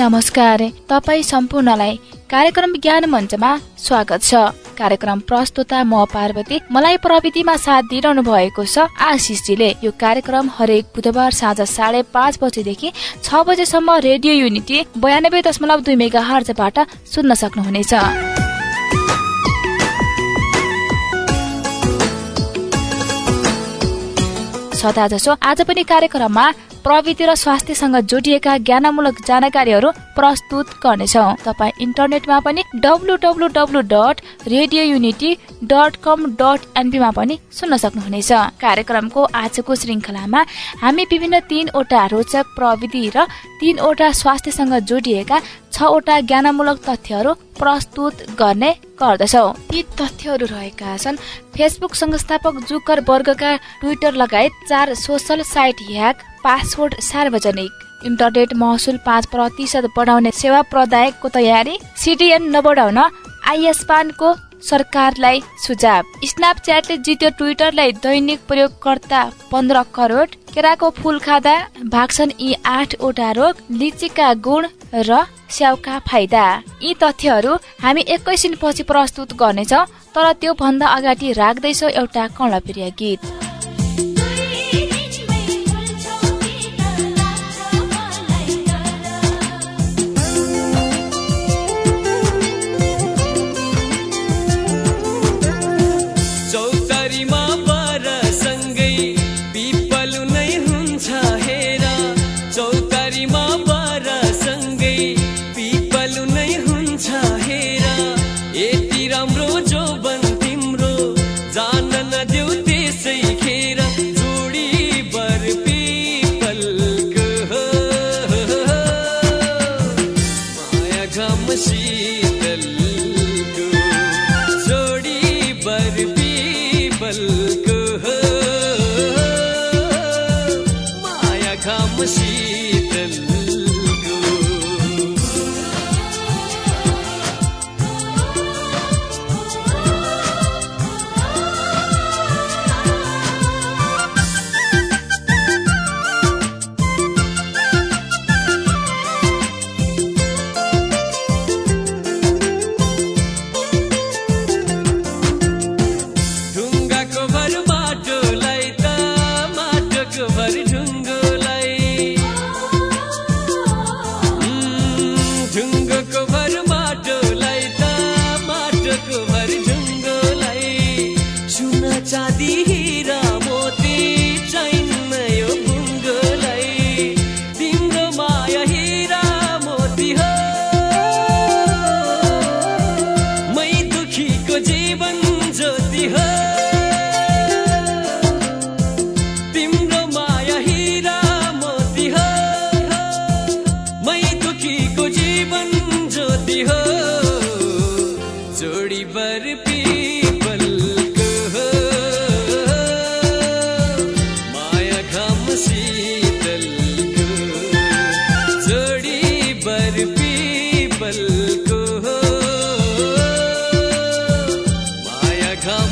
नमस्कार। तपाईँ सम्पूर्णलाई कार्यक्रम ज्ञान मञ्चमा स्वागत छ। कार्यक्रम प्रस्तुता म पार्वती। मलाई प्रविधिमा साथ दिइरहनु भएको छ आशिषजीले। यो कार्यक्रम हरेक बुधबार साँझ साढे पाँच बजेदेखि छ बजेसम्म रेडियो युनिटी बयानब्बे दशमलव दुई मेगा हर्जबाट सुन्न सक्नुहुनेछ। सदा आज पनि कार्यक्रममा प्रविधि र स्वास्थ्यसँग जोडिएका ज्ञानमूलक जानकारीहरू प्रस्तुत गर्नेछौ। तपाईँ इन्टरनेटमा पनि W W W dot radio unity dot com dot एनपीमा पनि सुन्न सक्नुहुनेछ। कार्यक्रमको आजको श्रृङ्खलामा हामी विभिन्न तीनवटा रोचक प्रविधि र तीनवटा स्वास्थ्यसँग जोडिएका छवटा ज्ञानमूलक तथ्यहरू प्रस्तुत गर्ने गर्दछौ। ती तथ्यहरू रहेका छन् फेसबुक संस्थापक जुकर वर्गका ट्विटर लगायत चार सोसल साइट ह्याक पासवर्ड सार्वजनिक। इन्टरनेट महसुल पाँच प्रतिशत बढाउने सेवा प्रदायकको तयारी सिडिएन नबढाउन आइएसपानको सरकारलाई सुझाव। स्न्यापच्याटले जित्यो ट्विटरलाई दैनिक प्रयोगकर्ता पन्ध्र करोड। केराको फुल खाँदा भाग्छन् यी आठवटा रोग लिचीका गुण र स्याउका फाइदा। यी तथ्यहरू हामी एकैछिन पछि प्रस्तुत गर्नेछौ तर त्यो भन्दा अगाडि राख्दैछौ एउटा कर्णप्रिय गीत। see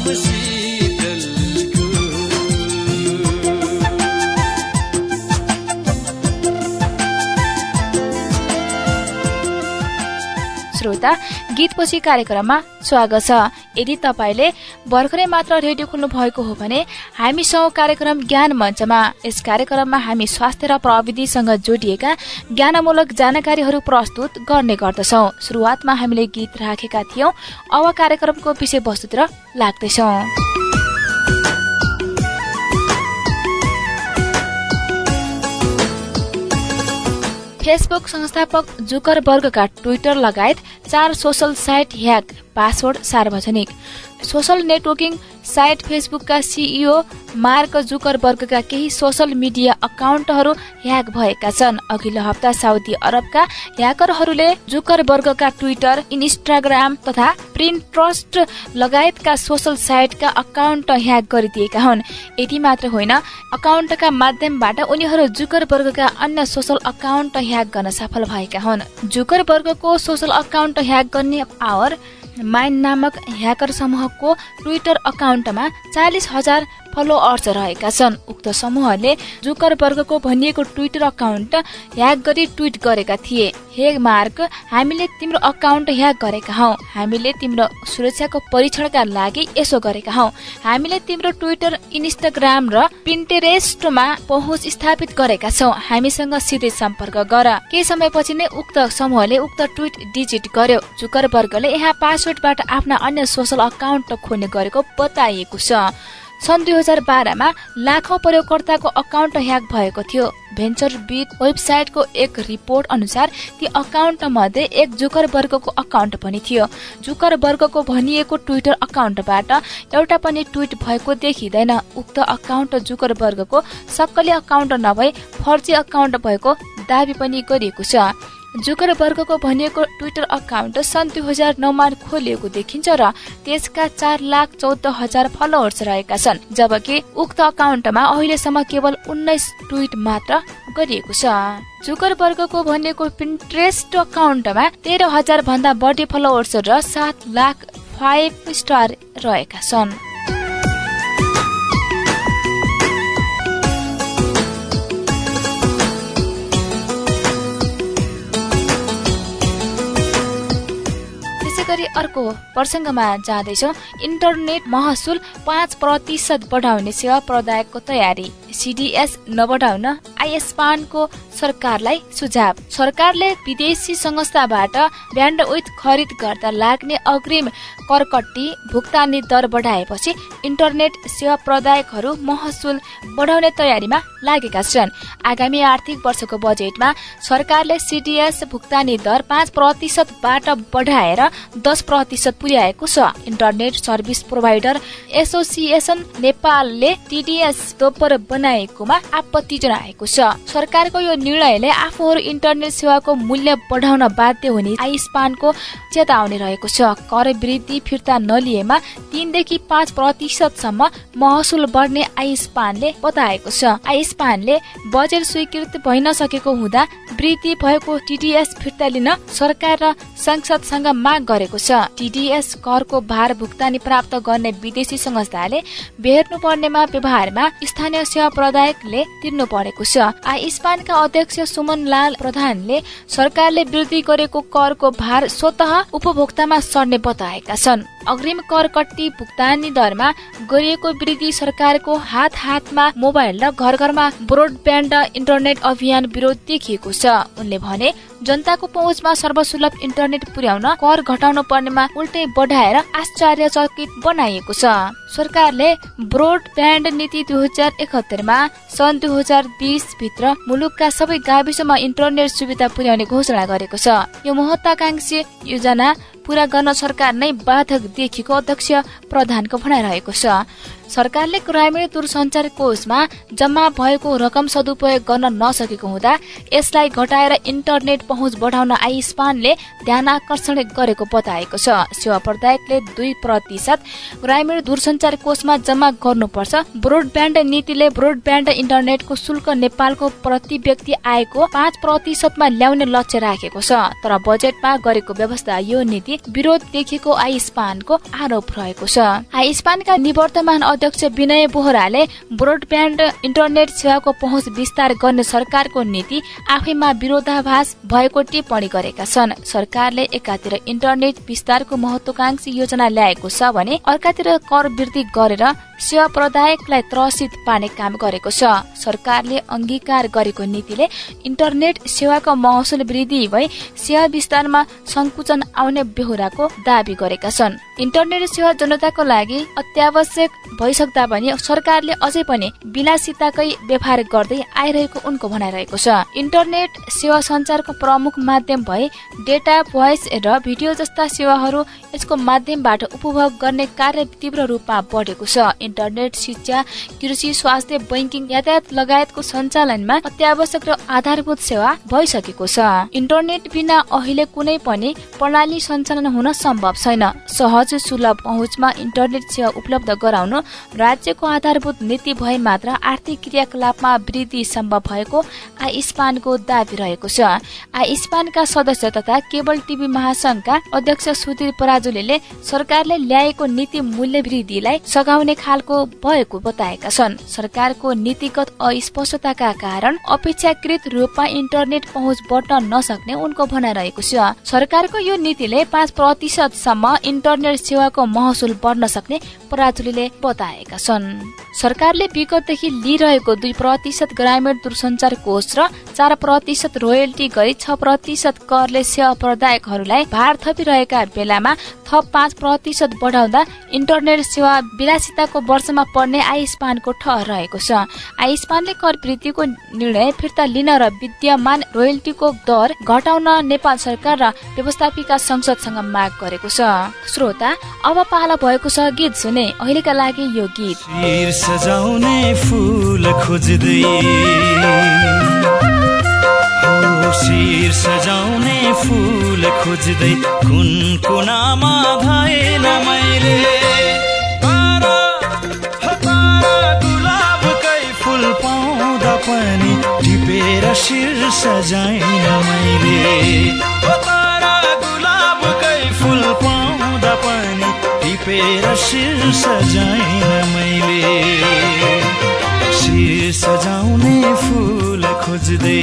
श्रोता गीतपछि कार्यक्रममा स्वागत छ। यदि तपाईँले भर्खरै मात्र रेडियो खोल्नु भएको हो भने हामीसँग कार्यक्रम ज्ञान मञ्चमा यस कार्यक्रममा हामी स्वास्थ्य र प्रविधिसँग जोडिएका ज्ञानमूलक जानकारीहरू प्रस्तुत गर्ने गर्दछौ। सुरुवातमा हामीले गीत राखेका थियौं। अब कार्यक्रमको विषयवस्तुतिर लाग्दैछौ फेसबुक संस्थापक जुकर वर्गका ट्विटर लगायत चार सोसल साइट ह्याक। पासवर्ड सार्वजनिक। सोसल नेटवर्किङ साइट फेसबुकका सिइओ मार्क जुकरबर्गका केही सोसल मिडिया अकाउन्टहरू ह्याक भएका छन्। अघिल्लो हप्ता साउदी अरबका ह्याकरहरूले जुकरबर्गका ट्विटर इन्स्टाग्राम तथा प्रिन्ट ट्रस्ट लगायतका सोसल साइटका अकाउन्ट ह्याक गरिदिएका हुन्। यति मात्र होइन अकाउन्टका माध्यमबाट उनीहरू जुकरबर्गका अन्य सोसल अकाउन्ट ह्याक गर्न सफल भएका हुन्। जुकरबर्गको सोसल अकाउन्ट ह्याक गर्ने आवर माइन नामक ह्याकर समूहको ट्विटर अकाउन्टमा चालिस हजार फलोअर्स रहेका छन्। उक्त समूहले जुकर वर्गको भनिएको ट्विटर अकाउन्ट ह्याक गरी ट्विट गरेका थिए। हे मार्क हामीले तिम्रो अकाउन्ट ह्याक गरेका हौ। हामीले तिम्रो सुरक्षाको परीक्षणका लागि यसो गरेका हौ। हामीले तिम्रो ट्विटर इन्स्टाग्राम र पिन्टेरेस्टमा पहुँच स्थापित गरेका छौ। हामीसँग सिधै सम्पर्क गर। केही समयपछि नै उक्त समूहले उक्त ट्विट डिजिट गर्यो। जुकर वर्गले यहाँ पासवर्डबाट आफ्ना अन्य सोसल अकाउन्ट खोल्ने गरेको बताइएको छ। सन् दुई हजार बाह्रमा लाखौं प्रयोगकर्ताको अकाउन्ट ह्याक भएको थियो। भेन्चर बिट वेबसाइटको एक रिपोर्ट अनुसार ती अकाउन्ट मध्ये एक जुकर वर्गको अकाउन्ट पनि थियो। जुकर वर्गको भनिएको ट्विटर अकाउन्टबाट एउटा पनि ट्विट भएको देखिँदैन। उक्त अकाउन्ट जुकर वर्गको सक्कली अकाउन्ट नभई फर्जी अकाउन्ट भएको दावी पनि गरिएको छ। जुकर वर्गको भनिएको ट्विटर अकाउन्ट सन् दुई हजार नौमा खोलिएको देखिन्छ र त्यसका चार लाख चौध हजार फलोवर्स रहेका छन् जबकि उक्त अकाउन्टमा अहिलेसम्म केवल उन्नाइस ट्विट मात्र गरिएको छ। जुकर वर्गको भनिएको पिन्ट्रेस्ट अकाउन्टमा तेह्र हजार भन्दा बढी फलोवर्स र सात लाख फाइभ स्टार रहेका छन्। गरी अर्को प्रसङ्गमा जाँदैछौ। इन्टरनेट महसुल पाँच प्रतिशत बढाउने सेवा प्रदायकको तयारी। सिडिएस नबढाउन आइएसपानको सरकारलाई सुझाव। सरकारले विदेशी संस्थाबाट ब्यान्डविथ खरिद गर्दा लाग्ने अग्रिम करकट्टी भुक्तानी दर बढाएपछि इन्टरनेट सेवा प्रदायकहरू महसुल बढाउने तयारीमा लागेका छन्। आगामी आर्थिक वर्षको बजेटमा सरकारले सिडिएस भुक्तानी दर पाँच प्रतिशतबाट बढाएर दस प्रतिशत पुर्याएको छ। इन्टरनेट सर्भिस प्रोभाइडर एसोसिएसन नेपालले टिडिएस दोब्बर बनाएकोमा आपत्ति जनाएको छ। सरकारको यो निर्णयले आफूहरू इन्टरनेट सेवाको मूल्य बढाउन बाध्य हुने आइस्पानको चेतावनी रहेको छ। कर वृद्धि फिर्ता नलिएमा तीनदेखि पाँच प्रतिशतसम्म महसुल बढ्ने आइस्पानले बताएको छ। आइस्पानले बजेट स्वीकृत भइ नसकेको हुँदा वृद्धि भएको टिडिएस फिर्ता लिन सरकार र संसदसँग माग गरेको छ। टिडिएस करको भार भुक्तानी प्राप्त गर्ने विदेशी संस्थाले बेर्नु पर्नेमा व्यवहारमा स्थानीय सेवा प्रदायकले तिर्नु परेको छ। आइस्पानका अध्यक्ष सुमन लाल प्रधानले सरकारले वृद्धि गरेको करको भार स्वत उपभोक्तामा सर्ने बताएका छन्। अग्रिम कर कट्टी भुक्तानी दरमा गरिएको वृद्धि सरकारको हात हातमा मोबाइल र घर घरमा ब्रोडब्यान्ड इन्टरनेट अभियान विरोध देखिएको छ। उनले भने जनताको पहुँचमा सर्वसुलभ इन्टरनेट पुर्याउन कर घटाउनु पर्नेमा उल्टै बढाएर आश्चर्यचकित बनाइएको छ। सरकारले ब्रोडब्यान्ड नीति दुई हजार एकहत्तरमा सन् दुई हजार बिस भित्र मुलुकका सबै गाविसमा इन्टरनेट सुविधा पुर्याउने घोषणा गरेको छ। यो महत्वाकांक्षी योजना पूरा गर्न सरकार नै बाधक देखिएको अध्यक्ष प्रधानको भनाइरहेको छ। सरकारले ग्रामीण दूरसञ्चार कोषमा जम्मा भएको रकम सदुपयोग गर्न नसकेको हुँदा यसलाई घटाएर इन्टरनेट पहुँच बढाउन आइस्पानले ध्यान आकर्षण गरेको बताएको छ। सेवा प्रदायकले दुई प्रतिशत ग्रामीण दूरसञ्चार कोषमा जम्मा गर्नुपर्छ। ब्रोडब्यान्ड नीतिले ब्रोडब्यान्ड इन्टरनेटको शुल्क नेपालको प्रति व्यक्ति आएको पाँच प्रतिशतमा ल्याउने लक्ष्य राखेको छ। तर बजेटमा गरेको व्यवस्था यो नीति विरोध देखिएको आइस्पानको आरोप रहेको छ। आइस्पानका निवर्तमान अध्यक्ष विनय बोहराले ब्रोडब्यान्ड इन्टरनेट सेवाको पहुँच विस्तार गर्ने सरकारको नीति आफैमा विरोधाभास भएको टिप्पणी गरेका छन्। सरकारले एकातिर इन्टरनेट विस्तारको महत्वकांक्षी योजना ल्याएको छ भने अर्कातिर कर वृद्धि गरेर सेवा प्रदायकलाई त्रसित पार्ने काम गरेको छ। सरकारले अंगीकार गरेको नीतिले इन्टरनेट सेवाको महसुल वृद्धि भई सेवा विस्तारमा संकुचन आउने बेहोराको दावी गरेका छन्। इन्टरनेट सेवा जनताको लागि अत्यावश्यक भइसक्दा पनि सरकारले अझै पनि विलासिताकै व्यवहार गर्दै आइरहेको उनको भनाइरहेको छ। इन्टरनेट सेवा संचारको प्रमुख माध्यम भए डेटा भोइस र भिडियो जस्ता सेवाहरू यसको माध्यमबाट उपभोग गर्ने कार्य तीव्र रूपमा बढेको छ। इन्टरनेट शिक्षा कृषि स्वास्थ्य बैङ्किङ यातायात लगायतको सञ्चालनमा अत्यावश्यक र आधारभूत सेवा भइसकेको छ। इन्टरनेट बिना अहिले कुनै पनि प्रणाली सञ्चालन हुन सम्भव छैन। सहज आज सुलभ पहुँचमा इन्टरनेट सेवा उपलब्ध गराउनु राज्यको आधारभूत नीति भए मात्र आर्थिक क्रियाकलापमा वृद्धि सम्भव भएको आइस्पानको दावी रहेको छ। आइस्पानका सदस्य तथा केबल टिभी महासंघका अध्यक्ष सुधीर पराजुले सरकारले ल्याएको नीति मूल्य वृद्धिलाई सघाउने खालको भएको बताएका छन्। सरकारको नीतिगत अस्पष्टताका कारण अपेक्षाकृत रूपमा इन्टरनेट पहुँच बढ्न नसक्ने उनको भनाइरहेको छ। सरकारको यो नीतिले पाँच प्रतिशतसम्म इन्टरनेट सेवाको महसुल बढ्न सक्ने पराजुलीले बताएका छन्। सरकारले विगतदेखि लिइरहेको दुई प्रतिशत ग्रामीण दूरसञ्चार कोष र चार प्रतिशत रोयल्टी गरी छ प्रतिशत करले सेवा प्रदायकहरूलाई भार थपिरहेका बेलामा थप पाँच प्रतिशत बढाउँदा इन्टरनेट सेवा विलासिताको वर्षमा पर्ने आयुष्मानको ठहर रहेको छ। आयुष्मानले कर वृद्धिको निर्णय फिर्ता लिन र विद्यमान रोयल्टीको दर घटाउन नेपाल सरकार र व्यवस्थापिका संसदसँग माग गरेको छ। श्रोता अब पाला भएको छ गीत सुने अहिलेका लागि यो गीत। सजाउने फुल खोज्दै। शिर सजाउने फुल खोज्दै। कुन कुनामा भएन मैले? पनि टिपेर शिर सजाइन मैले। गुलाबकै फुल पाउँदा पनि टिपेर शिर सजाइन मैले। शिर सजाउने फुल खोज्दै।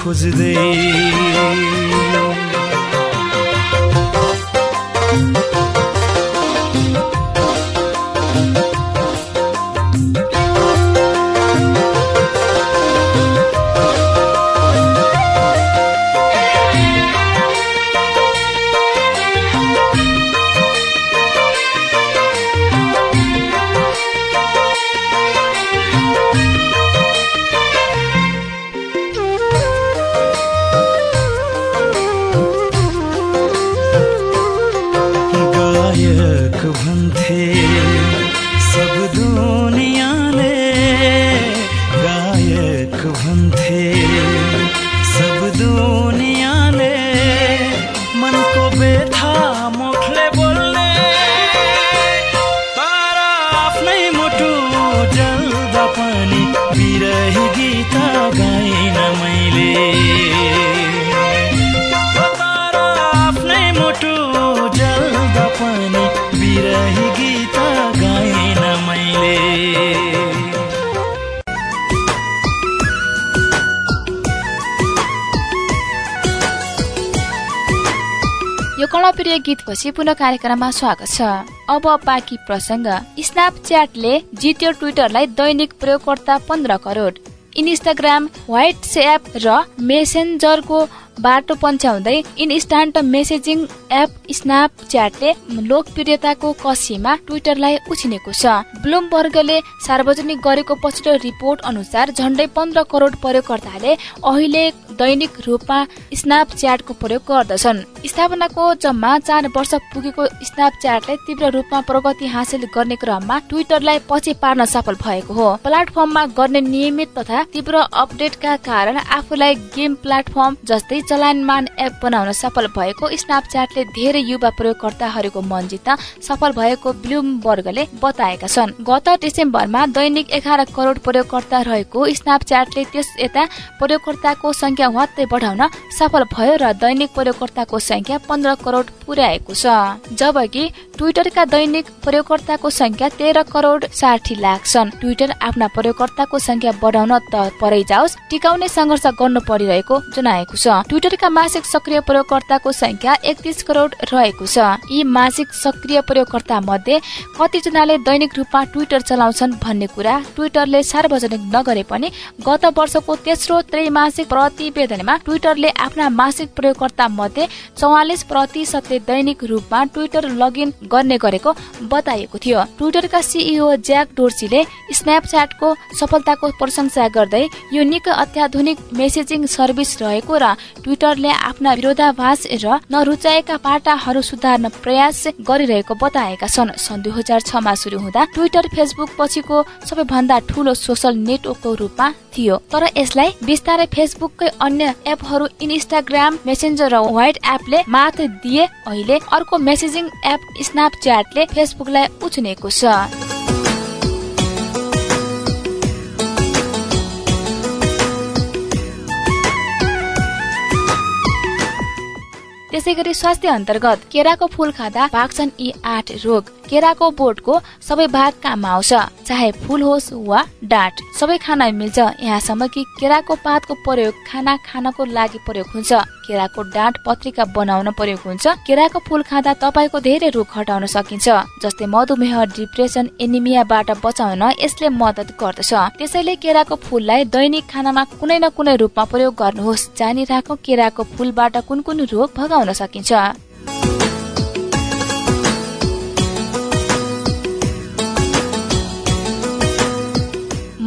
खोज्दै यो कर्णप्रिय गीतपछि पुनः कार्यक्रममा स्वागत छ। अब बाँकी प्रसङ्ग। स्न्यापच्याटले जित्यो ट्विटरलाई दैनिक प्रयोगकर्ता पन्ध्र करोड। इन्स्टाग्राम व्हाट्सएप र मेसेन्जरको बाटो पन्छ्याउँदै इन्स्टान्ट मेसेजिङ एप स्न्यापच्याटले लोकप्रियताको कसीमा ट्विटरलाई उछिनेको छ। ब्लुमबर्गले सार्वजनिक गरेको पछिल्लो रिपोर्ट अनुसार झण्डै पन्ध्र करोड प्रयोगकर्ताले अहिले दैनिक रूपमा स्न्यापच्याटको प्रयोग गर्दछन्। स्थापनाको जम्मा चार वर्ष पुगेको स्न्यापच्याटले तीव्र रूपमा प्रगति हासिल गर्ने क्रममा ट्विटरलाई पछि पार्न सफल भएको हो। प्लाटफर्ममा गर्ने नियमित तथा तीव्र अपडेटका कारण आफूलाई गेम प्लाटफर्म जस्तै बढी चलायमान एप बनाउन सफल भएको स्न्यापच्याटले धेरै युवा प्रयोगकर्ताहरूको मन जित्न सफल भएको ब्लुमबर्गले बताएका छन्। गत डिसेम्बरमा दैनिक एघार करोड प्रयोगकर्ता रहेको स्न्यापच्याटले त्यस यता प्रयोगकर्ताको संख्या वात्तै बढाउन सफल भयो र दैनिक प्रयोगकर्ताको संख्या पन्ध्र करोड पुर्याएको छ। जबकि ट्विटरका दैनिक प्रयोगकर्ताको संख्या तेह्र करोड साठी लाख छन्। ट्विटर आफ्ना प्रयोगकर्ताको संख्या बढाउन त परै जाओस् टिकाउने संघर्ष गर्नु परिरहेको जनाएको छ। ट्विटरका मासिक सक्रिय प्रयोगकर्ताको संख्या एकतिस करोड रहेको छ। यी मासिक सक्रिय प्रयोगकर्ता मध्ये कतिजनाले दैनिक रूपमा ट्विटर चलाउँछन् भन्ने कुरा ट्विटरले सार्वजनिक नगरे पनि गत वर्षको तेस्रो त्रैमासिक प्रतिवेदनमा ट्विटरले आफ्ना मासिक प्रयोगकर्ता मध्ये चौवालिस प्रतिशतले दैनिक रूपमा ट्विटर लगइन गर्ने गरेको बताइएको थियो। ट्विटरका सिइओ ज्याक डोर्सीले स्न्यापच्याटको सफलताको प्रशंसा गर्दै यो निकै अत्याधुनिक मेसेजिङ सर्भिस रहेको र ट्विटरले आफ्ना विरोधाभास र नरुचाएका पाटाहरू सुधार्न प्रयास गरिरहेको बताएका छन्। सन् दुई हजार छमा सुरु हुँदा ट्विटर फेसबुक पछिको सबैभन्दा ठूलो सोसल नेटवर्कको रूपमा थियो। तर यसलाई बिस्तारै फेसबुककै अन्य एपहरू इन्स्टाग्राम मेसेन्जर र व्हाइट एपले मात दिए अहिले अर्को मेसेजिङ एप स्न्यापच्याटले फेसबुकलाई उछिनेको छ। त्यसै गरी स्वास्थ्य अन्तर्गत केराको फूल खाँदा भाग्छन् यी आठ रोग। केराको बोटको सबै भाग काम आउँछ। चाहे फूल होस् वा डाँट सबै खान मिल्छ। यहाँसम्म कि केराको पातको प्रयोग खाना खानको लागि प्रयोग हुन्छ। केराको डाँट पत्रिका बनाउन प्रयोग हुन्छ। केराको फूल खाँदा तपाईँको धेरै रोग हटाउन सकिन्छ। जस्तै मधुमेह डिप्रेसन एनिमियाबाट बचाउन यसले मद्दत गर्दछ। त्यसैले केराको फूललाई दैनिक खानामा कुनै न कुनै रूपमा प्रयोग गर्नुहोस्। जानिराख केराको फूलबाट कुन कुन रोग भगाउन सकिन्छ।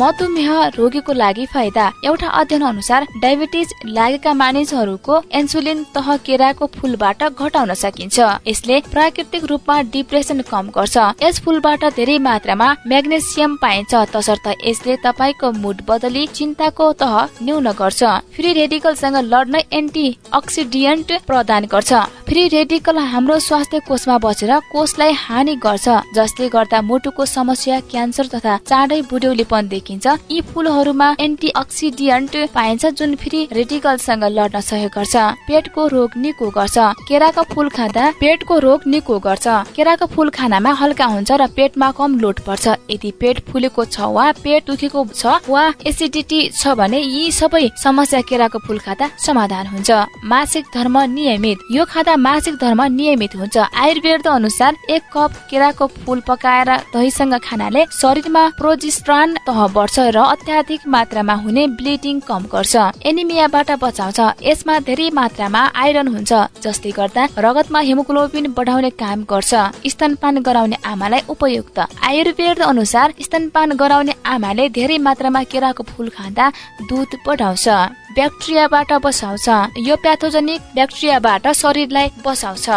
मधुमेह रोगीको लागि फाइदा। एउटा अध्ययन अनुसार डायबिटिज लागेका मानिसहरूको इन्सुलिन तह केराको फूलबाट घटाउन सकिन्छ। यसले प्राकृतिक रूपमा डिप्रेसन कम गर्छ। यस फूलबाट धेरै मात्रामा म्याग्नेसियम पाइन्छ। तसर्थ यसले तपाईँको मुड बदली चिन्ताको तह न्यून गर्छ। फ्री रेडिकलसँग लड्न एन्टी अक्सिडियन्ट प्रदान गर्छ। फ्री रेडिकल हाम्रो स्वास्थ्य कोषमा बसेर कोषलाई हानि गर्छ जसले गर्दा मुटुको समस्या क्यान्सर तथा चाँडै बुढ्यौलीपन देखिन्छ। यी फुलहरूमा एन्टी अक्सिडियन्ट पाइन्छ जुन फ्री रेडिकलसँग लड्न सहयोग गर्छ। पेटको रोग निको गर्छ। केराको फुल खाँदा पेटको रोग निको गर्छ। केराको फुल खानामा हल्का हुन्छ र पेटमा कम लोड पर्छ। यदि पेट फुलेको छ वा पेट दुखेको छ वा एसिडिटी छ भने यी सबै समस्या केराको फुल खाँदा समाधान हुन्छ। मासिक धर्म नियमित। यो खाँदा मासिक धर्म नियमित हुन्छ। आयुर्वेद अनुसार एक कप केराको फुल पकाएर दहीसँग खानाले शरीरमा प्रोजिस्ट्रान तह बढ्छ र अत्याधिक मात्रामा हुने ब्लिडिङ कम गर्छ। एनिमियाबाट बचाउँछ। यसमा धेरै मात्रामा आइरन हुन्छ जसले गर्दा रगतमा हिमोग्लोबिन बढाउने काम गर्छ। स्तनपान गराउने आमालाई उपयुक्त। आयुर्वेद अनुसार स्तनपान गराउने आमाले धेरै मात्रामा केराको फुल खाँदा दुध बढाउँछ। ब्याक्टेरियाबाट बसाउँछ। यो प्याथोजेनिक ब्याक्टेरियाबाट शरीरलाई बसाउँछ।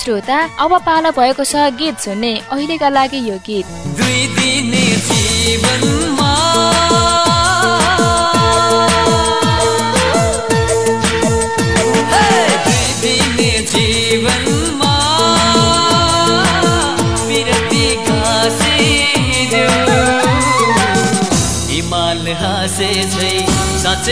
श्रोता अब पालो भएको छ गीत सुन्ने। अहिलेका लागि यो गीत। हाँसे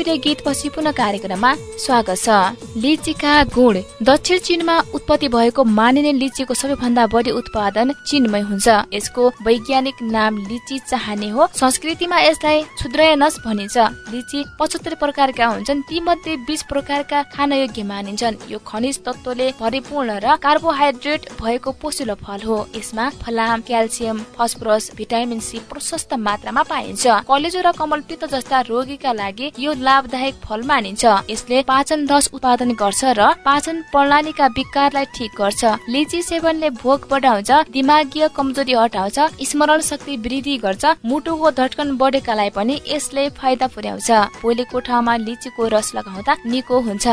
यो कर्णप्रिय गीतपछि पुनः कार्यक्रममा स्वागत छ। लिचीका गुण। दक्षिण चीनमा उत्पत्ति भएको मानिने लिचीको सबैभन्दा बढी उत्पादन चीनमै हुन्छ। यसको वैज्ञानिक नाम लिची चाहने हो। संस्कृतिमा यसलाई क्षुद्रयनस भनिन्छ। लिची पचहत्तर प्रकारका हुन्छन्। ती मध्ये बिस प्रकारका खान योग्य मानिन्छन्। यो खनिज तत्वले परिपूर्ण र कार्बोहाइड्रेट भएको पोसिलो फल हो। यसमा फलाम क्याल्सियम फस्फोरस भिटामिन सी प्रशस्त मात्रामा पाइन्छ। कलेजो र कमल पित्त जस्ता रोगीका लागि यो लाभदायक फल मानिन्छ। यसले पाचन रस उत्पादन गर्छ र पाचन प्रणालीका विकारलाई ठिक गर्छ। लिची सेवनले भोक बढाउँछ दिमागीय कमजोरी हटाउँछ स्मरण शक्ति वृद्धि गर्छ मुटुको धड्कन बढेकालाई पनि यसले फाइदा पुर्याउँछ। पोलेको ठाउँमा लिचीको रस लगाउँदा निको हुन्छ।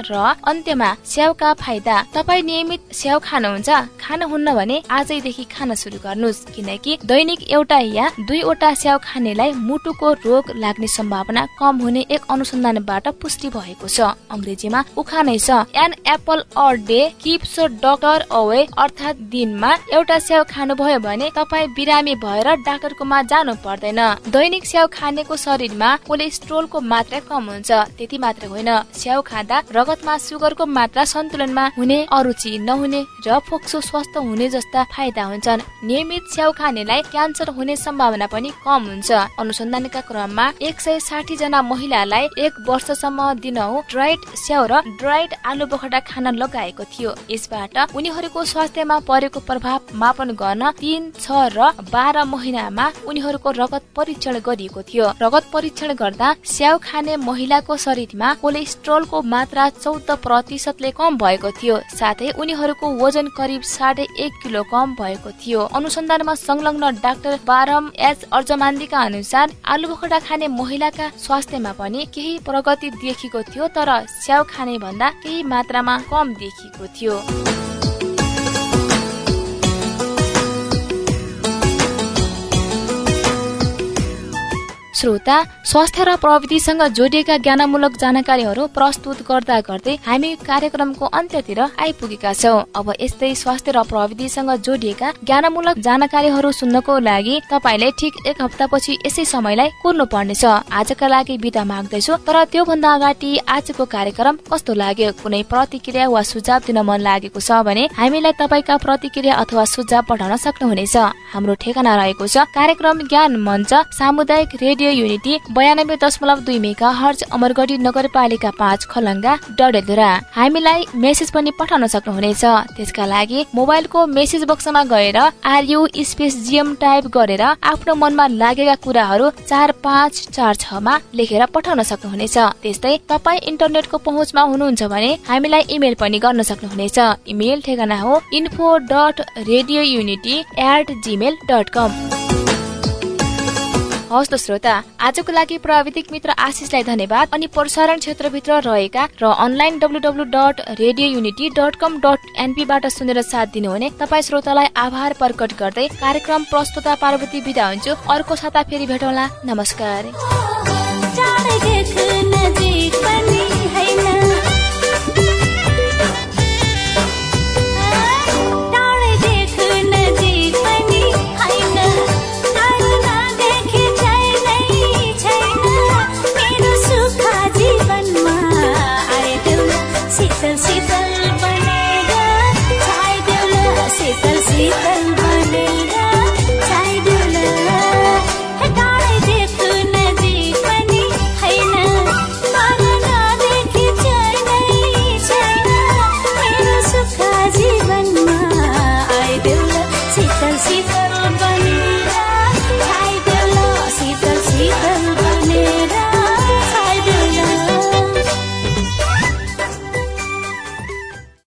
र अन्त्यमा स्याउका फाइदा तपाईँ नियमित स्याउ खानुहुन्छ खानुहुन्न भने आजैदेखि खान सुरु गर्नुहोस्। किनकि दैनिक एउटा या दुईवटा स्याउ खानेलाई मुटुको रोग लाग्ने सम्भावना कम हुने एक अनुसन्धानबाट पुष्टि भएको छ। अङ्ग्रेजीमा उखानै छ an apple a day keeps doctor away अर्थात् दिनमा एउटा स्याउ खानुभयो भने तपाईँ बिरामी भएर डाक्टरकोमा जानु पर्दैन। दैनिक स्याउ खानेको शरीरमा कोलेस्ट्रोलको मात्रा कम हुन्छ त्यति मात्र होइन। स्याउ खाँदा रगतमा सुगरको मात्रा सन्तुलनमा हुने अरुचि नहुने र फोक्सो स्वस्थ हुने जस्ता फाइदा हुन्छन्। नियमित स्याउ खानेलाई क्यान्सर हुने सम्भावना पनि कम हुन्छ। अनुसन्धानका क्रममा एक सय साठी जना महिलालाई एक वर्षसम्म दिनहु ड्राइड स्याउ र ड्राइड आलु बखडा खान लगाएको थियो। यसबाट उनीहरूको स्वास्थ्यमा परेको प्रभाव मापन गर्न तीन छ र बाह्र महिनामा उनीहरूको रगत परीक्षण गरिएको थियो। रगत परीक्षण गर्दा स्याउ खाने महिलाको शरीरमा कोलेस्ट्रोलको मात्रा चौध प्रतिशतले कम भएको थियो। साथै उनीहरूको वजन करिब साढे एक किलो कम भएको थियो। अनुसन्धानमा संलग्न डाक्टर बारम एच. अर्जमान्दीका अनुसार आलु बोखडा खाने महिलाका स्वास्थ्यमा पनि केही प्रगति देखिएको थियो तर स्याउ खाने भन्दा केही मात्रामा कम देखिएको थियो। श्रोता स्वास्थ्य र प्रविधिसँग जोडिएका ज्ञानमूलक जानकारीहरू प्रस्तुत गर्दा गर्दै हामी कार्यक्रमको अन्त्यतिर आइपुगेका छौँ। अब यस्तै स्वास्थ्य र प्रविधिसँग जोडिएका ज्ञानमूलक जानकारीहरू सुन्नको लागि तपाईँले ठिक एक हप्तापछि यसै समयलाई कुर्नु पर्नेछ आजका लागि बिदा माग्दैछु तर त्योभन्दा अगाडि आजको कार्यक्रम कस्तो लाग्यो कुनै प्रतिक्रिया वा सुझाव दिन मन लागेको छ भने हामीलाई तपाईँका प्रतिक्रिया अथवा सुझाव पठाउन सक्नुहुनेछ। हाम्रो ठेगाना रहेको छ कार्यक्रम ज्ञान मञ्च सामुदायिक रेडियो युनिटी बयानब्बे दशमलव दुई मेगा हर्ज अमरगढी नगरपालिका पाँच खलङ्गा डडेलधुरा। हामीलाई मेसेज पनि पठाउन सक्नुहुनेछ। त्यसका लागि मोबाइलको मेसेज बक्समा गएर आरयु स्पेस जिएम टाइप गरेर आफ्नो मनमा लागेका कुराहरू चार पाँच चार छमा लेखेर पठाउन सक्नुहुनेछ। त्यस्तै तपाईँ इन्टरनेटको पहुँचमा हुनुहुन्छ भने हामीलाई इमेल पनि गर्न सक्नुहुनेछ। इमेल ठेगाना हो info dot radio unity at Gmail dot com हवस् त श्रोता आजको लागि प्राविधिक मित्र आशिषलाई धन्यवाद अनि प्रसारण क्षेत्रभित्र रहेका र online W W dot radio unity dot com dot एनपीबाट सुनेर साथ दिनुहुने तपाईँ श्रोतालाई आभार प्रकट गर्दै कार्यक्रम प्रस्तुता पार्वती विदा हुन्छु। अर्को साता फेरि भेटौँला। नमस्कार।